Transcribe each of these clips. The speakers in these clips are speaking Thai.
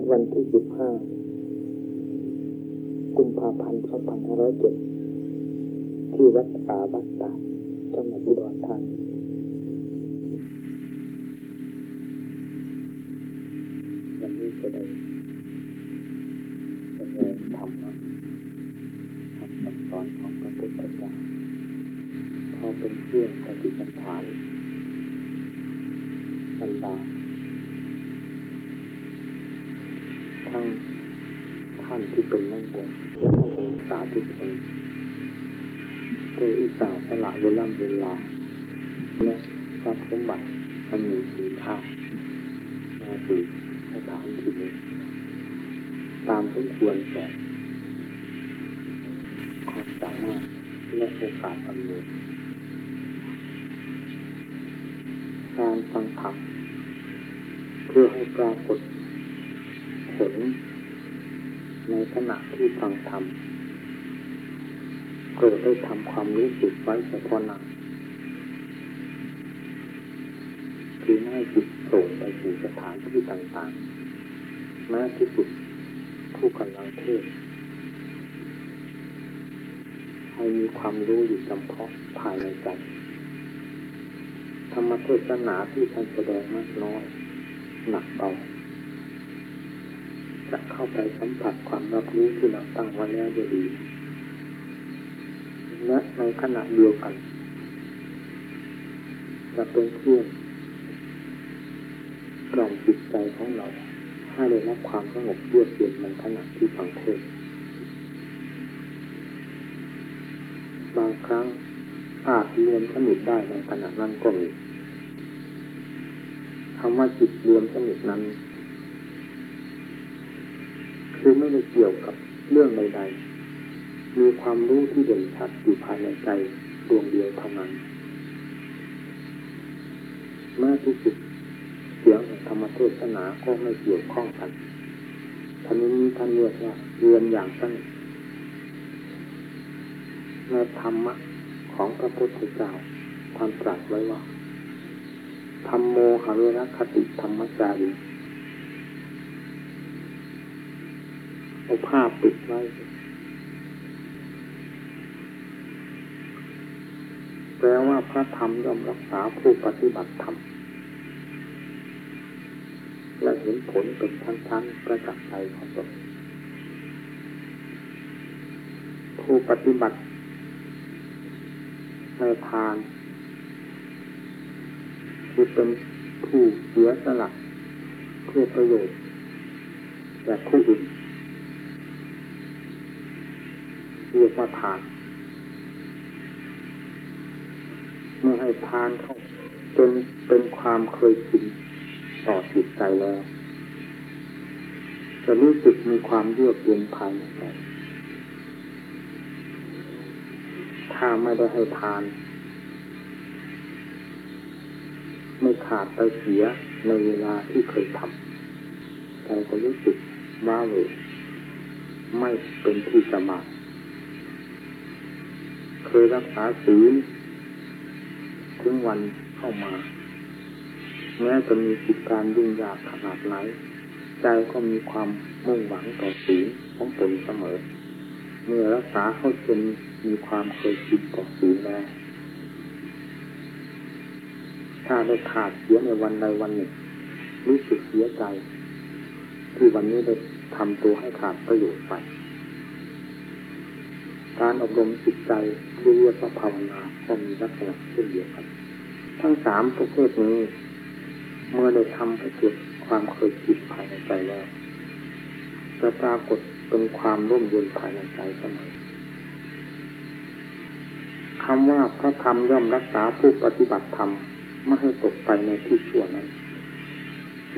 ศวันที่สิบห้ากุมภาพันธ์สองพันห้าร้อยเจ็ดที่วัดป่าวัดตาจังหวัดอุดรธานีวันนี้จะได้แสดงธรรมคำสั่งสอนของพระพุทธเจ้าพอเป็นเครื่องปฏิบัติฐานบรรดา ทั้งท่านที่เป็นนักบวชและท่านองศาทุกคนโดยอิสาสละเวลาเวลาและทรัพย์สมบัติมันมีคุณค่ามาสู่สถานที่นี้ตามสมควรแก่ความสามารถและโอกาสอำนวยการฟังธรรมเพื่อให้ปรากฏ ผล ในขณะที่ฟังธรรมเกิดได้ทำความรู้สึกไว้เฉพาะหน้าคือให้จิตส่งไปสู่สถานที่ต่างๆแม้ที่สุดผู้กำลังเทศให้มีความรู้อยู่จำเพาะภายในใจธรรมเทศนาที่ท่านแสดงมากน้อย หนักเบา จะเข้าไปสัมผัสความรับรู้ที่เราตั้งไว้แล้วจะดีและในขณะเดียวกันจะเป็นเครื่องกล่อมจิตใจของเราให้ได้รับความสงบเยือกเย็นในขณะที่ฟังเทศบางครั้งอาจรวมสนิทได้ในขณะนั้นก็มีคำว่าจิตรวมสนิทนั้น คือไม่ได้เกี่ยวกับเรื่องใดๆมีความรู้ที่เด่นชัดอยู่ภายในใจดวงเดียวเท่านั้นแม้ที่สุดเสียงธรรมเทศนาก็ไม่เกี่ยวข้องกันท่านนี้ท่านเรียกว่าเรียนอย่างสนิทในธรรมะของพระพุทธเจ้าท่านตรัสไว้ว่าธรรมโมหเวรคติธรรมจารี เอาผ้าปิดไว้ แปลว่าพระธรรมย่อมรักษาผู้ปฏิบัติธรรม และเห็นผลเป็นชั้นๆประจักษ์ใจของตนผู้ปฏิบัติในทานคือเป็นผู้เสียสละเพื่อประโยชน์แก่ผู้อื่น เรียกว่าทาน เมื่อให้ทานเข้าจนเป็นความเคยชินต่อจิตใจแล้วจะรู้สึกมีความเยือกเย็นภายในใจถ้าไม่ได้ให้ทาน ไม่ขาดไปเสียในเวลาที่เคยทำใจก็รู้สึกว้าเหวไม่เป็นที่สมาธิ เคยรักษาศีลถึงวันเข้ามา แม้จะมีกิจการยุ่งยากขนาดไหน ใจก็มีความมุ่งหวังต่อศีลของตนเสมอ เมื่อรักษาเข้าจนมีความเคยชินต่อศีลแล้วถ้าได้ขาดเสียในวันใดวันหนึ่งรู้สึกเสียใจ ที่วันนี้ได้ทำตัวให้ขาดประโยชน์ไป การอบรมจิตใจเรียกว่าภาวนาก็มีลักษณะเช่นเดียวกันทั้งสามประเภทนี้ เมื่อได้ทำให้เกิดความเคยชินภายในใจแล้วจะปรากฏเป็นความร่มเย็นภายในใจเสมอคำว่าพระธรรมย่อมรักษาผู้ปฏิบัติธรรมไม่ให้ตกไปในที่ชั่วนั้น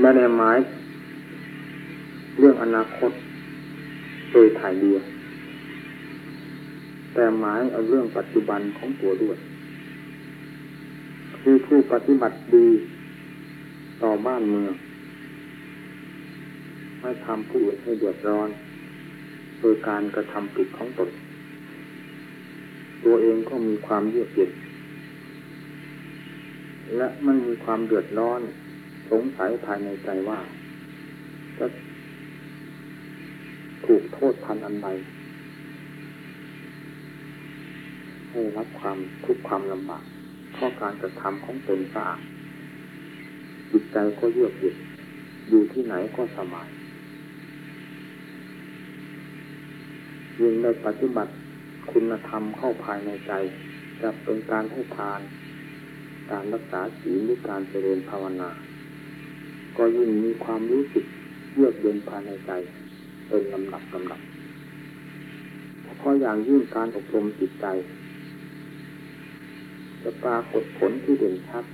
ไม่ได้หมายเรื่องอนาคตโดยถ่ายเดียว แต่หมายเอาเรื่องปัจจุบันของตัวด้วย คือผู้ปฏิบัติดีต่อบ้านเมืองไม่ทำผู้อื่นให้เดือดร้อน โดยการกระทำผิดของตน ตัวเองก็มีความเยือกเย็นและไม่มีความเดือดร้อน สงสัยภายในใจว่าจะถูกโทษทันอันใด ให้รับความทุกข์ความลำบากเพราะการกระทำของตนสะอาดจิตใจก็เยือกเย็นอยู่ที่ไหนก็สบายยิ่งในปฏิบัติคุณธรรมเข้าภายในใจ จะเป็นการให้ทาน การรักษาศีลหรือการเจริญภาวนา ก็ยิ่งมีความรู้สึกเยือกเย็นภายในใจ เป็นลำดับลำดับเพราะอย่างยิ่งการอบรมจิตใจ จะปรากฏผลที่เด่นชัด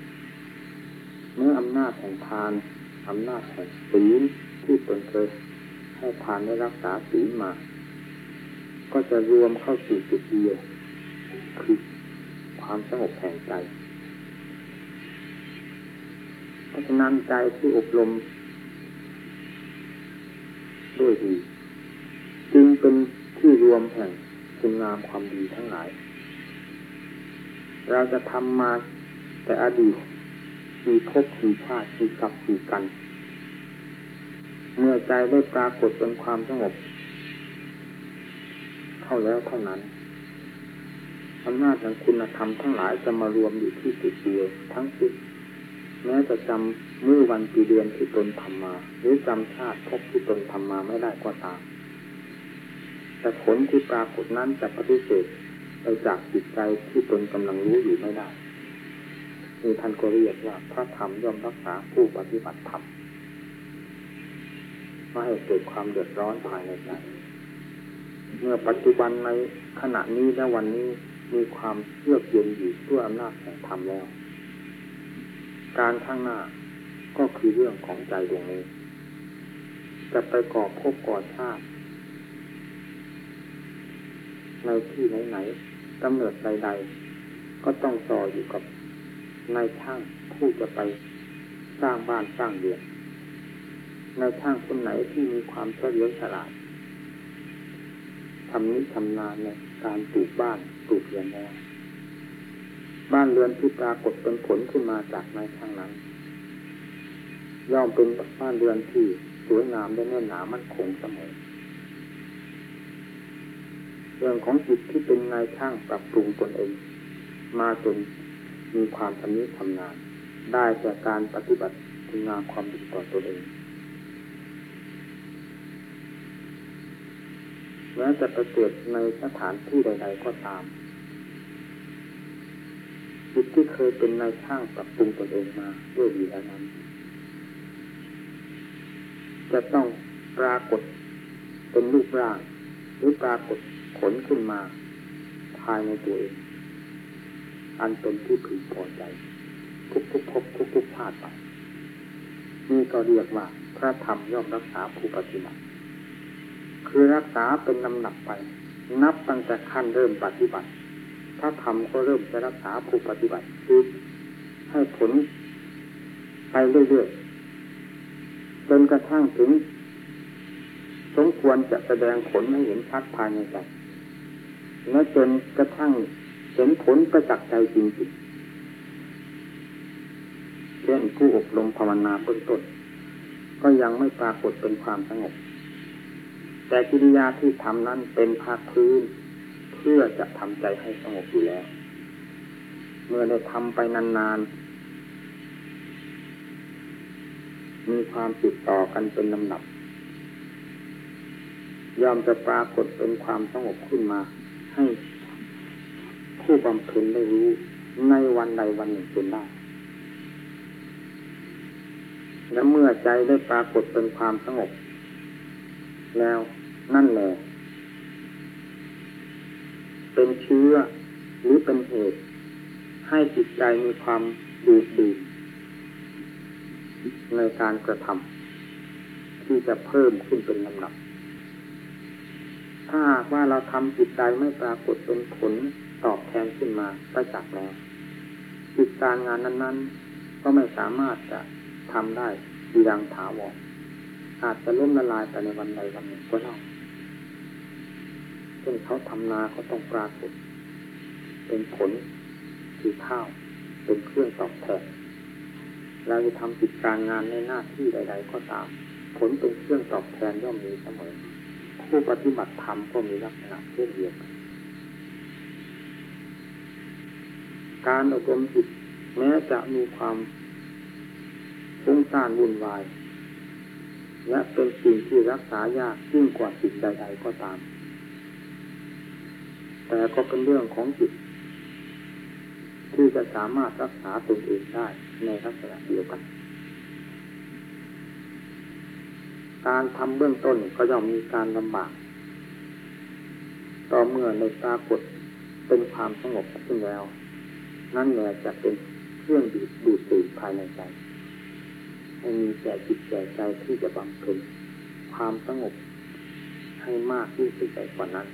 เมื่ออำนาจแห่งทานอำนาจแห่งศีลที่ตนเคยให้ทานได้รักษาศีลมา ก็จะรวมเข้าสู่จุดเดียวคือความสงบแห่งใจ เพราะฉะนั้นใจที่อบรมด้วยดี จึงเป็นที่รวมแห่งคุณงามความดีทั้งหลาย เราจะทำมาแต่อดีตมีภพมีชาติมีกับมีกัน เมื่อใจได้ปรากฏเป็นความสงบเข้าแล้วเท่านั้นอำนาจแห่งคุณธรรมทั้งหลายจะมารวมอยู่ที่จุดเดียวทั้งสิ้นแม้จะจำมื้อวันปีเดือนที่ตนทำมา หรือจำชาติพบที่ตนทำมาไม่ได้ก็ตามแต่ผลที่ปรากฏนั้นจะปฏิเสธ ไปจากจิตใจที่ตนกำลังรู้อยู่ไม่ได้มีท่านก็เรียกว่าพระธรรมย่อมรักษาผู้ปฏิบัติธรรมไม่ให้เกิดความเดือดร้อนภายในใจเมื่อปัจจุบันในขณะนี้และวันนี้มีความเยือกเย็นอยู่ด้วยอำนาจแห่งธรรมแล้ว การข้างหน้าก็คือเรื่องของใจดวงนี้ จะไปก่อภพก่อชาติในที่ไหนๆ กำเนิดใด ๆ ก็ต้องต่ออยู่กับนายช่างผู้จะไปสร้างบ้านสร้างเรือนนายช่างคนไหนที่มีความเฉลียวฉลาดทำนี้ทำนานในการปลูกบ้านปลูกเรือนแล้วบ้านเรือนที่ปรากฏเป็นผลขึ้นมาจากนายช่างนั้นย่อมเป็นบ้านเรือนที่สวยงามและแน่นหนามั่นคงเสมอ เรื่องของจิตที่เป็นนายช่างปรับปรุงตนเอง มาจนมีความชำนิชำนาญได้จากการปฏิบัติคุณงามความดีต่อตนเองแม้จะไปเกิดในสถานที่ใด ๆ ก็ตาม จิตที่เคยเป็นนายช่างปรับปรุงตนเองมาด้วยดีแล้วนั้น จะต้องปรากฏเป็นรูปร่างหรือปรากฏ ผลขึ้นมา ภายในตัวเอง อันเป็นที่พึงพอใจ ทุกทุกภพทุกทุกชาติไปนี่ก็เรียกว่า พระธรรมย่อมรักษาผู้ปฏิบัติคือรักษาเป็นลำหนับไป นับตั้งแต่ขั้นเริ่มปฏิบัติถ้าทำก็เริ่มจะรักษาผู้ปฏิบัติคือให้ผลไปเรื่อยๆจนกระทั่งถึงสมควรจะแสดงผลให้เห็นชัดภายในใจ และจนกระทั่งเห็นผลประจักษ์ใจจริงๆเช่นผู้อบรมภาวนาเบื้องต้นก็ยังไม่ปรากฏเป็นความสงบ แต่กิริยาที่ทำนั้นเป็นภาคพื้น เพื่อจะทำใจให้สงบอยู่แล้ว เมื่อได้ทำไปนานๆ มีความติดต่อกันเป็นลำดับยอมจะปรากฏเป็นความสงบขึ้นมา ให้ผู้บำเพ็ญได้รู้ในวันใดวันหนึ่งจนได้ และเมื่อใจได้ปรากฏเป็นความสงบ แล้วนั่นแหละเป็นเชื้อหรือเป็นเหตุ ให้จิตใจมีความดูดดื่มในการกระทำที่จะเพิ่มขึ้นเป็นลำดับ ถ้าหากว่าเราทำจิตใจไม่ปรากฏเป็นผลตอบแทนขึ้นมาประจักษ์แล้วจิตการงานนั้น ๆ ก็ไม่สามารถจะทำได้อย่างถาวรอาจจะล้มละลายไปในวันใดวันหนึ่งก็ได้เช่นเขาทำนาเขาต้องปรากฏ เป็นผลคือข้าวเป็นเครื่องตอบแทนเราจะทำกิจการงานในหน้าที่ใด ๆ ก็ตาม ผลเป็นเครื่องตอบแทนย่อมมีเสมอ ผู้ปฏิบัติธรรมก็มีลักษณะเช่นเดียวกันการอบรมจิตแม้จะมีความฟุ้งซ่านวุ่นวาย และเป็นสิ่งที่รักษายากยิ่งกว่าสิ่งใด ๆ ก็ตาม แต่ก็เป็นเรื่องของจิต ที่จะสามารถรักษาตนเองได้ในลักษณะเดียวกัน การทำเบื้องต้นก็ย่อมมีการลำบากต่อเมื่อในปรากฏเป็นความสงบขึ้นแล้ว นั่นแหละจะเป็นเครื่องดูดดูดตื่นภายในใจให้มีแก่จิตแก่ใจที่จะบำเพ็ญความสงบให้มากยิ่งขึ้นไปกว่านั้น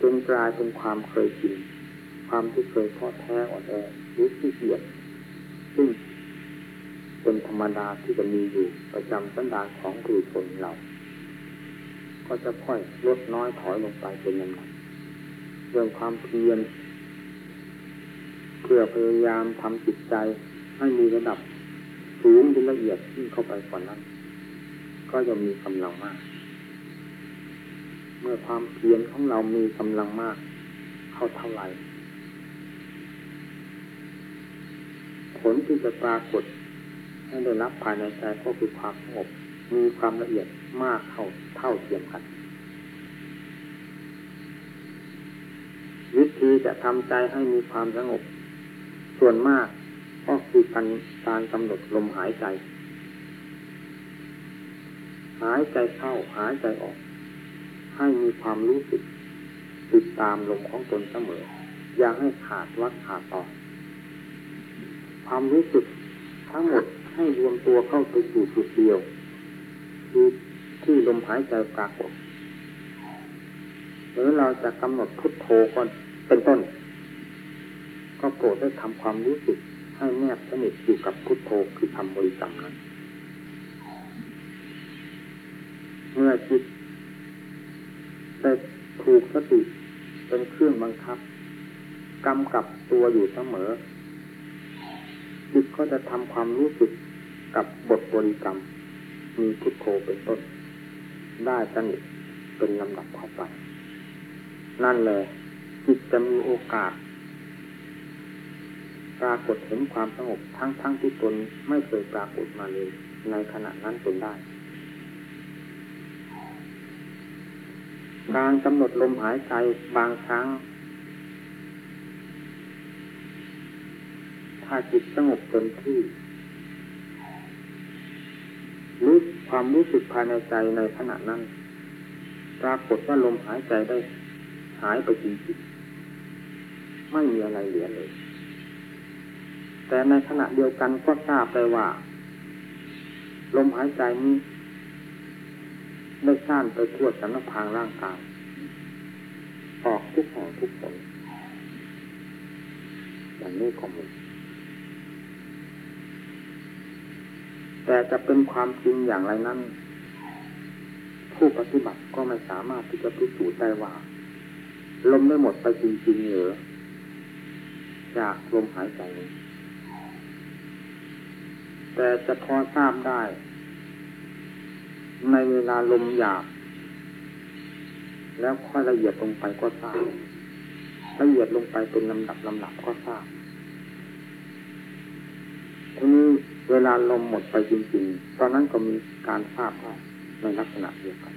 จนกลายเป็นความเคยชินความที่เคยท้อแท้อ่อนแอรือที่เกียจซึ่ง เป็นธรรมดาที่จะมีอยู่ประจำสันดานของผู้ชนเรา ก็จะค่อยลดน้อยถอยลงไปเป็นลำดับเรื่องความเพียรเพื่อพยายามทำจิตใจให้มีระดับสูงเป็นละเอียดขึ้นเข้าไปกว่านั้น ก็จะมีกำลังมาก เมื่อความเพียรของเรามีกำลังมาก เข้าเท่าไหร่ผลที่จะปรากฏ ให้ได้รับภายในใจก็คือความสงบมีความละเอียดมากเท่าเท่าเทียมกันวิธีจะทำใจให้มีความสงบ ส่วนมากก็คือการการกำหนดลมหายใจ หายใจเข้าหายใจออก ให้มีความรู้สึก ติดตามลมของตนเสมอ อย่าให้ขาดวัดขาดต่อความรู้สึกทั้งหมด ให้รวมตัวเข้าไปสู่จุดเดียวคือที่ลมหายใจปรากฏหรือเราจะกำหนดพุทโธก่อนเป็นต้น ก็โปรดได้ทำความรู้สึกให้แนบสนิทอยู่กับพุทโธคือคำบริกรรมนั้นเมื่อจิตได้ถูกสติเป็นเครื่องบังคับกำกับตัวอยู่เสมอจิตก็จะทำความรู้สึก กับบทบริกรรม มีพุทโธเป็นต้น ได้สนิทเป็นลำดับเข้าไป นั่นแหละจิตจะมีโอกาส ปรากฏเห็นความสงบทั้งทั้งที่ตนไม่เคยปรากฏมาเลยในขณะนั้นตนได้ การกำหนดลมหายใจบางครั้ง ถ้าจิตสงบเต็มที่ ความรู้สึกภายในใจในขณะนั้น ปรากฏว่าลมหายใจได้หายไปจริงๆไม่มีอะไรเหลือเลย แต่ในขณะเดียวกันก็ทราบได้ว่า ลมหายใจนี้ได้ซ่านไปทั่วสารพางร่างกายออกทุกแห่งทุกคนอย่างนี้ก็มี แต่จะเป็นความจริงอย่างไรนั้น ผู้ปฏิบัติก็ไม่สามารถที่จะพิสูจน์ได้ว่าลมได้หมดไปจริงๆหรือจากลมหายใจนี้แต่จะพอทราบได้ ในเวลาลมหยาบ แล้วค่อยละเอียดลงไปก็ทราบละเอียดลงไปเป็นลำดับลำดับก็ทราบทีนี้ เวลาลมหมดไปจริงๆ ตอนนั้นก็มีการทราบว่าในลักษณะเดียวกัน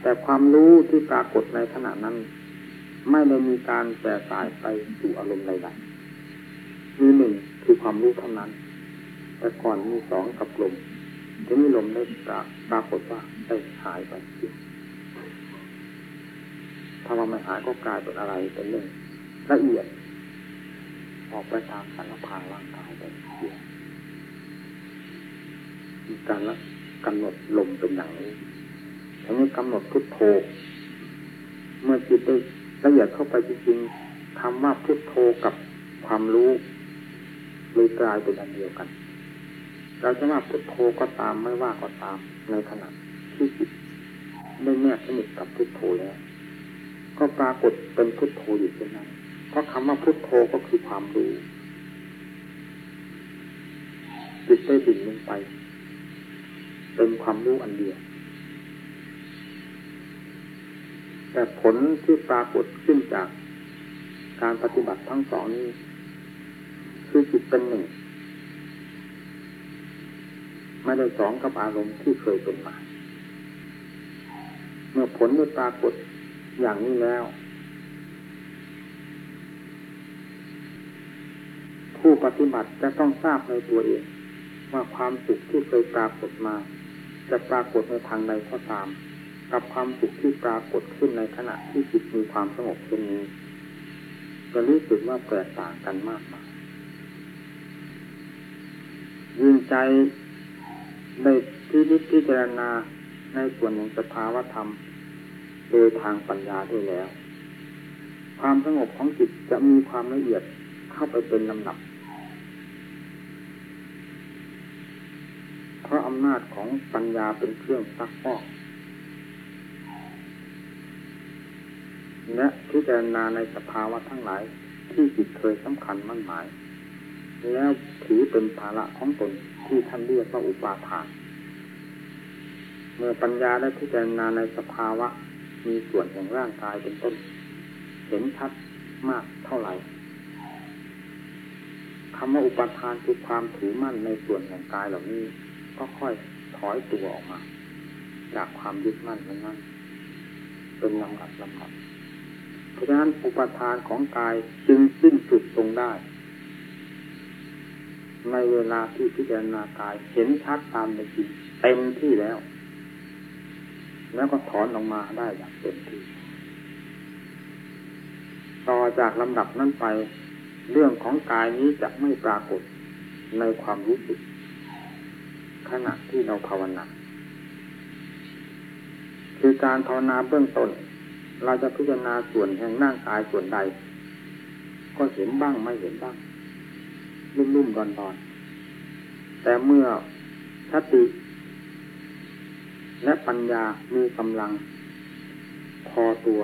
แต่ความรู้ที่ปรากฏในขณะนั้น ไม่ได้มีการแปรสายไปสู่อารมณ์ใดๆ มีหนึ่งคือความรู้เท่านั้น แต่ก่อนมีสองกับลมทีนี้ลมได้ปรากฏว่าได้หายไปถ้าเราไม่หายก็กลายเป็นอะไรเป็นเรื่องละเอียด ออกไปตามสารพางร่าง การละกำหนดลมเป็นอย่างนี้ทีนี้กำหนดพุทโธ เมื่อจิตได้ละเอียดเข้าไปจริงๆคำว่าพุทโธกับความรู้เลยกลายเป็นอันเดียวกัน เราจะว่าพุทโธก็ตามไม่ว่าก็ตามในขณะที่จิตได้แนบสนิทกับพุทโธแล้วก็ปรากฏเป็นพุทโธอยู่เช่นนั้นเพราะคำว่าพุทโธก็คือความรู้จิตได้ดิ่งลงไป เป็นความรู้อันเดียว แต่ผลที่ปรากฏขึ้นจากการปฏิบัติทั้งสองนี้ คือจิตเป็นหนึ่ง ไม่ได้สองกับอารมณ์ที่เคยเป็นมา เมื่อผลได้ปรากฏอย่างนี้แล้ว ผู้ปฏิบัติจะต้องทราบในตัวเองว่าความสุขที่เคยปรากฏมา จะปรากฏในทางใดก็ตาม กับความสุขที่ปรากฏขึ้นในขณะที่จิตมีความสงบเช่นนี้จะรู้สึกว่าแตกต่างกันมากมายยินใจในที่นิพพิจารณาในส่วนของสภาวธรรม โดยทางปัญญาด้วยแล้ว ความสงบของจิตจะมีความละเอียดเข้าไปเป็นลำดับ เพ ราะอำนาจของปัญญาเป็นเครื่องซักฟอกและพิจารณาในสภาวะทั้งหลายที่จิตเคยสำคัญมั่นหมาย แล้วถือเป็นภาระของตนที่ท่านเรียกว่าอุปาทานเมื่อปัญญาได้พิจารณาในสภาวะ มีส่วนแห่งร่างกายเป็นต้น เห็นชัดมากเท่าไหร่คำว่าอุปาทานคือความถือมั่นในส่วนแห่งกายเหล่านี้ ก็ค่อยถอยตัวออกมา จากความยึดมั่นนั้นเป็นลำดับลำดับเพราะฉะนั้นอุปทานของกายจึงสิ้นสุดตรงได้ ในเวลาที่พิจารณากายเห็นชัดตามในจริงเต็มที่แล้ว แล้วก็ถอนออกมาได้อย่างเต็มที่ต่อจากลำดับนั้นไป เรื่องของกายนี้จะไม่ปรากฏในความรู้สึก ขณะที่เราภาวนาคือการภาวนาเบื้องต้น เราจะพิจารณาส่วนแห่งร่างกายส่วนใด ก็เห็นบ้างไม่เห็นบ้างลุ่มๆดอนๆแต่เมื่อสติ และปัญญามีกำลัง พอตัว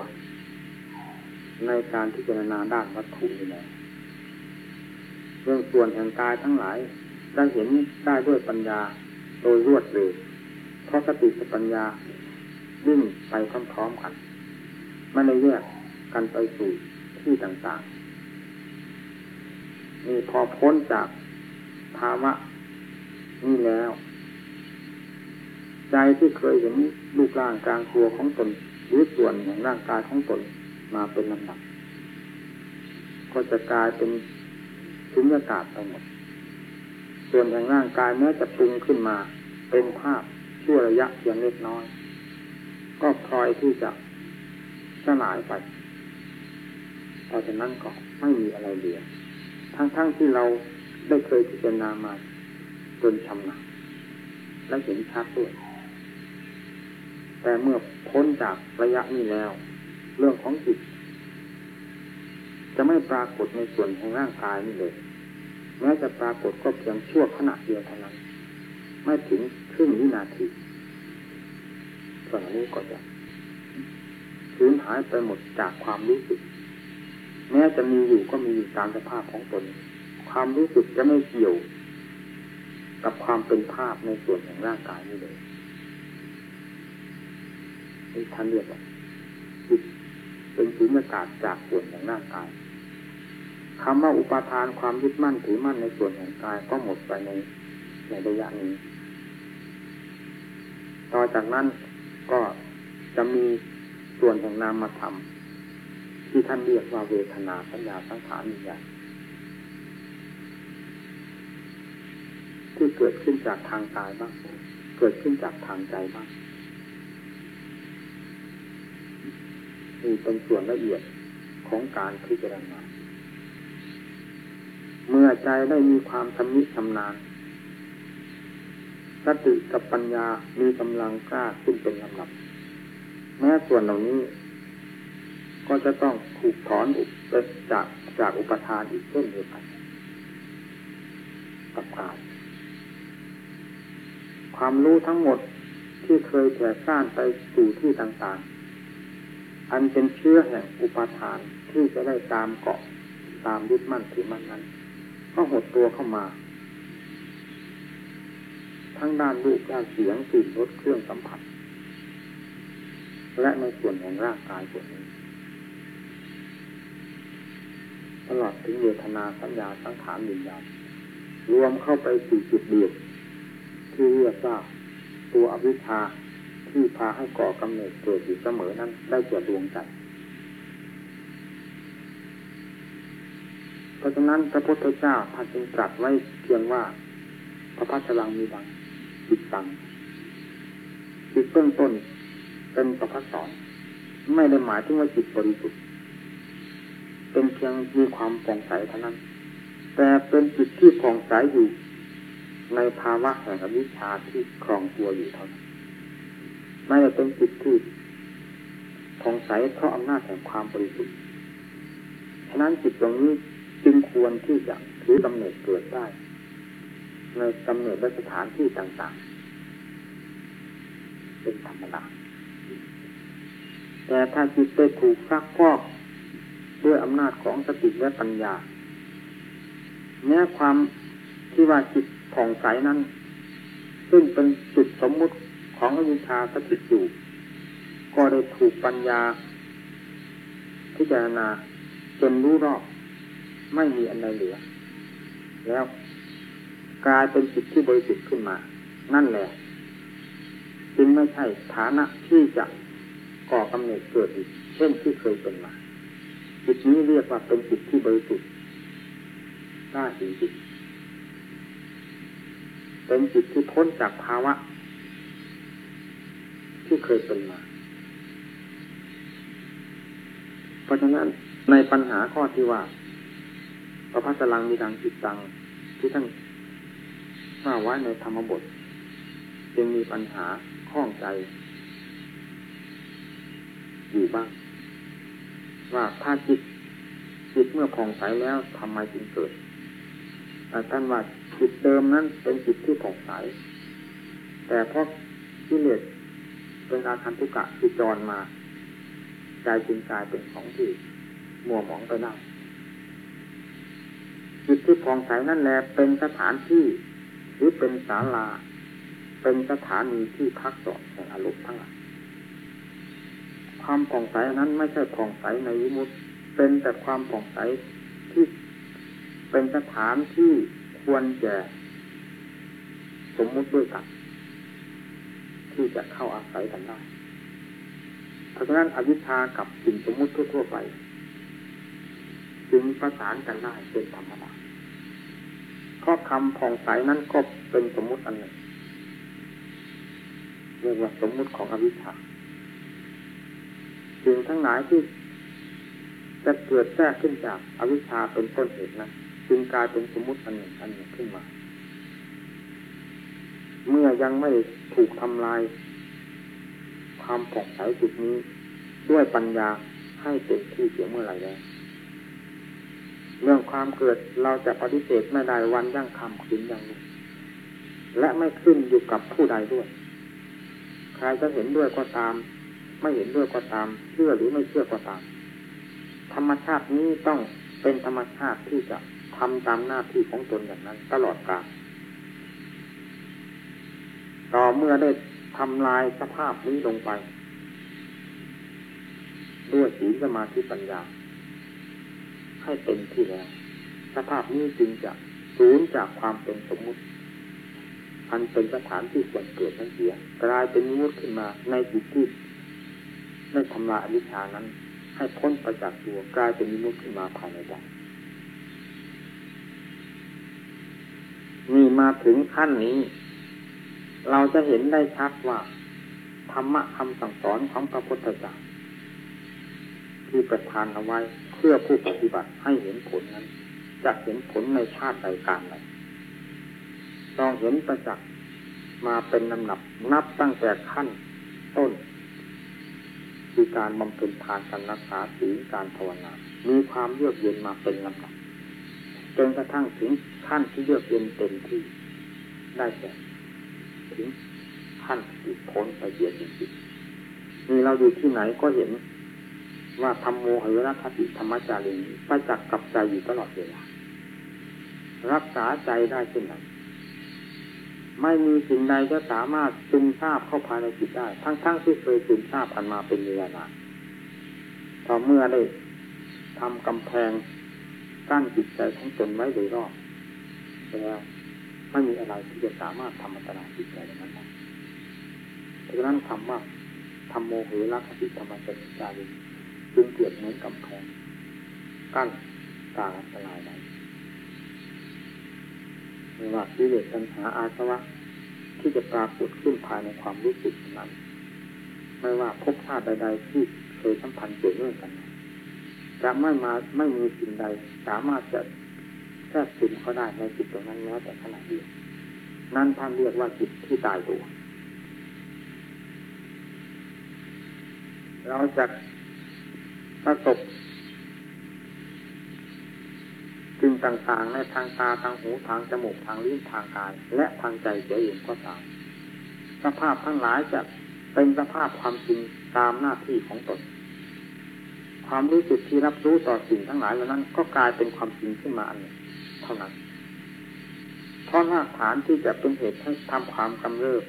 ในการพิจารณาด้านวัตถุนี่แหละเรื่องส่วนแห่งกายทั้งหลายได้เห็นได้ด้วยปัญญา โดยรวดเร็วเพราะสติกับปัญญาวิ่งไปพร้อมๆกันไม่ได้แยกกันไปสู่ที่ต่างๆมีพอพ้นจากภาวะนี่แล้ว ใจที่เคยเห็นรูปร่างกลางตัวของตนหรือส่วนของร่างกายของตนมาเป็นลำดับ ก็จะกลายเป็นสุญญากาศไปหมด ส่วนแห่งร่างกายแม้จะปรุงขึ้นมา เป็นภาพชั่วระยะเพียงเล็กน้อย ก็พลอยที่จะสลายไปเพราะฉะนั้นก็ไม่มีอะไรเหลือทั้งๆทที่เราได้เคยพิจารณามาจนชำนาญและเห็นชัดด้วยแต่เมื่อพ้นจากระยะนี้แล้ว เรื่องของจิต จะไม่ปรากฏในส่วนของร่างกายนี่เลย แม้จะปรากฏก็เพียงชั่วขณะเดียวเท่านั้น ไม่ถึงครึ่งวินาทีส่วนนี้ก็จะสูญหายไปหมดจากความรู้สึก แม้จะมีอยู่ก็มีอยู่ตามสภาพของตน ความรู้สึกจะไม่เกี่ยว กับความเป็นภาพในส่วนของร่างกายนี้เลยนี่ท่านเรียกว่าจิตเป็นสุญญากาศจากส่วนของร่างกาย คำว่าอุปาทานความยึดมั่นถือมั่นในส่วนของกายก็หมดไปในในระยะนี้ ต่อจากนั้นก็จะมีส่วนแห่งนามธรรมที่ท่านเรียกว่าเวทนาสัญญาสังขารวิญญาณที่เกิดขึ้นจากทางกายบ้าง เกิดขึ้นจากทางใจบ้างนี่เป็นส่วนละเอียดของการพิจารณา เมื่อใจได้มีความชำนิชำนาญสติกับปัญญามีกำลังกล้าขึ้นเป็นลำดับ แม้ส่วนเหล่านี้ ก็จะต้องถูกถอนอุปจากจากอุปทานอีกเช่นเดียวกันกับกายความรู้ทั้งหมดที่เคยแผ่ซ่านไปสู่ที่ต่างๆ อันเป็นเชื้อแห่งอุปทานที่จะได้ตามเกาะตามยึดมั่นถือมั่นนั้น ก็หดตัวเข้ามา ทั้งด้านรูปด้านเสียงกลิ่นรสเครื่องสัมผัส และในส่วนของร่างกายส่วนนี้ตลอดถึงเวทนาสัญญาสังขารวิญญาณรวมเข้าไปสู่จุดเดียวที่เรียกว่าตัวอวิชชาที่พาให้ก่อกำเนิดเกิดอยู่เสมอนั้นได้แก่ดวงใจ เพราะฉะนั้นพระพุทธเจ้าท่านจึงตรัสไว้เพียงว่าพระพัชรังมีดังจิตตังจิตเบื้องต้นเป็นประพัสสอนไม่ได้หมายถึงว่าจิตบริสุทธิ์เป็นเพียงมีความผ่องใสเท่านั้น แต่เป็นจิตที่ผ่องใสอยู่ ในภาวะแห่งอวิชชาที่ครองตัวอยู่เท่านั้นไม่ได้เป็นจิตที่ผ่องใสเพราะอำนาจแห่งความบริสุทธิ์ฉะนั้นจิตตรงนี้ ควรที่จะถือกำเนิดเกิดได้ในกำเนิดและสถานที่ต่างๆ เป็นธรรมดาแต่ถ้าจิตไปถูกซักพอกด้วยอำนาจของสติและปัญญาแม้ความที่ว่าจิตผ่องใสนั้น ซึ่งเป็นจุดสมมุติของอวิชชาสติอยู่ ก็ได้ถูกปัญญาพิจารณาจนรู้รอบ ไม่มีอันใดเหลือ แล้วกลายเป็นจิตที่บริสุทธิ์ขึ้นมา นั่นแหละ จึงไม่ใช่ฐานะที่จะก่อกำเนิดเกิดอีกเช่นที่เคยเป็นมาจิตนี้เรียกว่าเป็นจิตที่บริสุทธิ์ได้จริงๆเป็นจิตที่พ้นจากภาวะ ที่เคยเป็นมา เพราะฉะนั้นในปัญหาข้อที่ว่า พระพัสลังมีดังจิตตังที่ท่านว่าไว้ในธรรมบท จึงมีปัญหาข้องใจ อยู่บ้าง ว่าถ้าจิตจิตเมื่อผ่องใสแล้วทำไมจึงเกิดแต่ท่านว่าจิตเดิมนั้นเป็นจิตที่ผ่องใส แต่เพราะที่เหลสเป็นอาคันตุกะที่จรมา ใจจึงกลายเป็นของที่มัวหมองไปได้ จิตที่ผ่องใสนั่นแหละเป็นสถานที่ หรือเป็นศาลา เป็นสถานีที่พักสอนแห่งอารมณ์ทั้งหลายความผ่องใสนั้นไม่ใช่ผ่องใสในวิมุตเป็นแต่ความผ่องใสที่เป็นสถานที่ควรแก่สมมุติด้วยกันที่จะเข้าอาศัยกันได้เพราะฉะนั้นอวิชชากับสิ่งสมมุติทั่วๆไป จึงประสานกันได้เป็นธรรมดาเพราะคำผ่องใสนั้นก็เป็นสมมุติอันหนึ่งเรียกว่าสมมุติของอวิชชาสิ่งทั้งหลายที่จะเกิดแทรกขึ้นจากอวิชชาเป็นต้นเหตุนั้นจึงกลายเป็นสมมุติอันหนึ่งอันหนึ่งขึ้นมา เมื่อยังไม่ถูกทำลาย ความผ่องใสจุดนี้ด้วยปัญญาให้เต็มที่เสียเมื่อไหร่แล้ว เรื่องความเกิดเราจะปฏิเสธไม่ได้วันยั่งคำคืนยั่งลุและไม่ขึ้นอยู่กับผู้ใดด้วย ใครจะเห็นด้วยก็ตาม ไม่เห็นด้วยก็ตาม เชื่อหรือไม่เชื่อก็ตาม ธรรมชาตินี้ต้องเป็นธรรมชาติที่จะทำตามหน้าที่ของตนอย่างนั้น ตลอดกาลต่อเมื่อได้ทำลายสภาพนี้ลงไป ด้วยศีลสมาธิปัญญา ให้เต็มที่แล้วสภาพนี้จึงจะสูญจากความเป็นสมมุติอันเป็นสถานที่ควรเกิดนั้นเสียกลายเป็นมุตขึ้นมาในจิตที่ได้ทำลายอวิชชานั้น ให้พ้นประจากตัวกลายเป็นมุตขึ้นมาภายในใจนี่มาถึงขั้นนี้ เราจะเห็นได้ชัดว่า ธรรมะคำสั่งสอนของพระพุทธเจ้าที่ประทานเอาไว้ พื่อผู้ปฏิบัติให้เห็นผลนั้น จะเห็นผลในชาติใดการใดต้องเห็นประจักษ์มาเป็นลำนับนับตั้งแต่ขั้นต้นคือการบำเพ็ญทานการรักษาศีลการภาวนา มีความเยือกเย็นมาเป็นลำดับจนกระทั่งถึงขั้นที่เยือกเย็นเต็มที่ได้แก่ถึงขั้นที่พ้นไปเยียดจริงๆนี่เราอยู่ที่ไหนก็เห็น ว่าธรรมโมหยรคติธรรมจารีประจักษ์กับใจอยู่ตลอดเวลารักษาใจได้เช่นนั้นไม่มีสิ่งใดจะสามารถซึมซาบเข้าภายในจิตได้ ทั้งๆทที่เคยซึมซาบอันมาเป็นเวลานานพอเมื่อได้ทำกำแพงกั้นจิตใจของตนไว้โดยรอบแล้วไม่มีอะไรที่จะสามารถทำอันตรายจิตใจนั้นได้เพราะฉะนั้นคำว่าทำโมเหรักติธรรมจัตจาริ จึงเปรียบเหมือนกำแพงกั้นการอันตรายไว้ไม่ว่ากิเลสตัณหาอาสวะที่จะปรากฏขึ้นภายในความรู้สึกนั้น ไม่ว่าภพชาติใดๆที่เคยสัมพันธ์เกี่ยวเนื่องกันจะไม่มาไม่มีสิ่งใด สามารถจะแทรกซึมเขาได้ในจิตตรงนั้นแม้แต่ขณะเดียวนั่นท่านเรียกว่าจิตที่ตายตัวเราจะ ประสบสิ่งต่างๆในทางตาทางหูทางจมูกทางลิ้นทางกาย และทางใจเสียเองก็ตามสภาพทั้งหลายจะเป็นสภาพความจริงตามหน้าที่ของตน ความรู้สึกที่รับรู้ต่อสิ่งทั้งหลายเหล่านั้นก็กลายเป็นความจริงขึ้นมาอันหนึ่งเท่านั้นเพราะรากฐานที่จะเป็นเหตุให้ทำความกำเริบ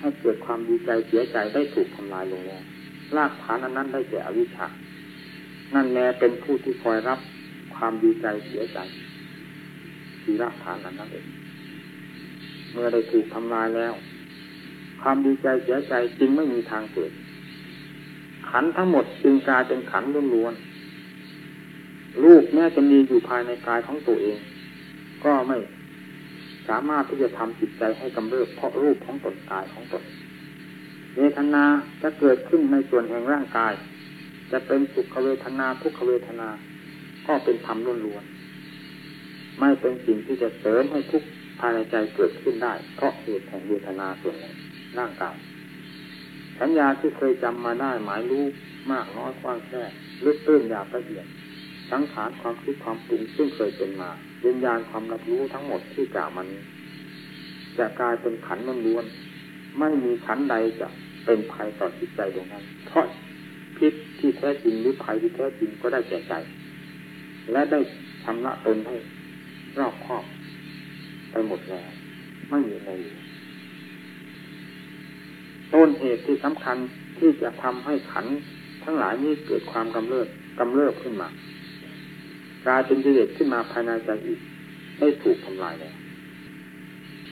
ให้เกิดความดีใจเสียใจได้ถูกทำลายลงแล้ว รากฐานอันนั้นได้แก่อวิชชา นั่นแลเป็นผู้ที่คอยรับความดีใจเสียใจที่รากฐานอันนั้นเองเมื่อได้ถูกทำลายแล้ว ความดีใจเสียใจจึงไม่มีทางเกิด ขันทั้งหมดจึงกลายเป็นขันล้วนๆรูปแม้จะมีอยู่ภายในกายของตัวเอง ก็ไม่สามารถที่จะทำจิตใจให้กำเริบเพราะรูปของตนกายของตน เวทนาจะเกิดขึ้นในส่วนแห่งร่างกาย จะเป็นสุขเวทนาทุกขเวทนา ก็เป็นธรรมล้วนๆไม่เป็นสิ่งที่จะเสริมให้ทุกภายในใจเกิดขึ้นได้ เพราะเหตุแห่งเวทนาส่วนหนึ่งร่างกายสัญญาที่เคยจำมาได้หมายรู้มากน้อยกว้างแค่ลึกตื้นหยาวละเอียดสังขารความคิดความปรุงซึ่งเคยเป็นมาวิญญาณความรับรู้ทั้งหมดที่กล่าวมันจะกลายเป็นขันล้วนๆไม่มีขันใดจะ เป็นภัยต่อจิตใจดวงนั้น เพราะพิษที่แท้จริงหรือภัยที่แท้จริงก็ได้แก่ใจ และได้ทำละตนให้รอบครอบไปหมดแล้วไม่มีอะไรต้นเหตุที่สำคัญที่จะทำให้ขันทั้งหลายนี้เกิดความกำเริบกำเริบขึ้นมากลายเป็นกิเลสขึ้นมาภายในใจอีกได้ถูกทำลายแล้ว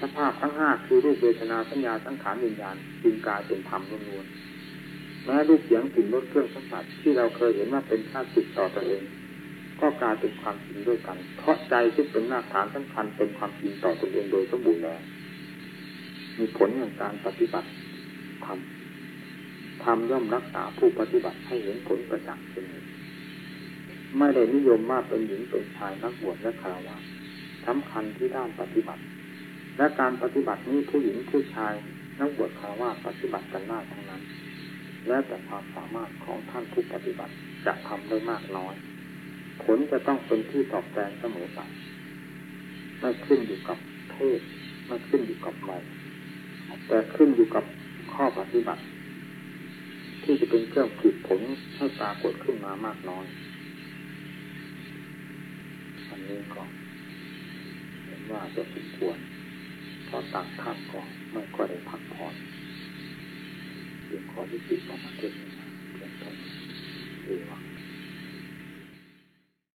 สภาพทั้งห้าคือรูปเวทนาสัญญาสังขารวิญญาณจึงกลายเป็นธรรมล้วนๆแม้รูปเสียงกลิ่นรสเครื่องสัมผัสที่เราเคยเห็นว่าเป็นข้าศึกต่อตัวเอง ก็กลายเป็นความจริงด้วยกัน เพราะใจที่เป็นหน้าฐานสำคัญเป็นความจริงต่อตนเองโดยสมบูรณ์แล้วมีผลแห่งการปฏิบัติธรรมธรรมย่อมรักษาผู้ปฏิบัติให้เห็นผลประจักษ์เป็นไม่ได้นิยมมากเป็นหญิงเป็นชายนักบวชและคารวะสำคัญที่ด้านปฏิบัติ และการปฏิบัตินี้ผู้หญิงผู้ชายนักบวชคารวะปฏิบัติกันได้ทั้งนั้น และแต่ความสามารถของท่านผู้ปฏิบัติจะทำได้มากน้อย ผลจะต้องเป็นที่ตอบแทนเสมอไปไม่ขึ้นอยู่กับเพศไม่ขึ้นอยู่กับวัยแต่ขึ้นอยู่กับข้อปฏิบัติ ที่จะเป็นเครื่องผลิตผลให้ปรากฏขึ้นมามากน้อยอันนี้ก็เห็นว่าจะสมควร พอตักทักก็ไม่ก็ได้พักผ่อนเพียงขอที่ติดออกมาเทศนาเพียงเท่านี้เอง